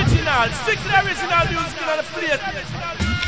original, six original music in the place.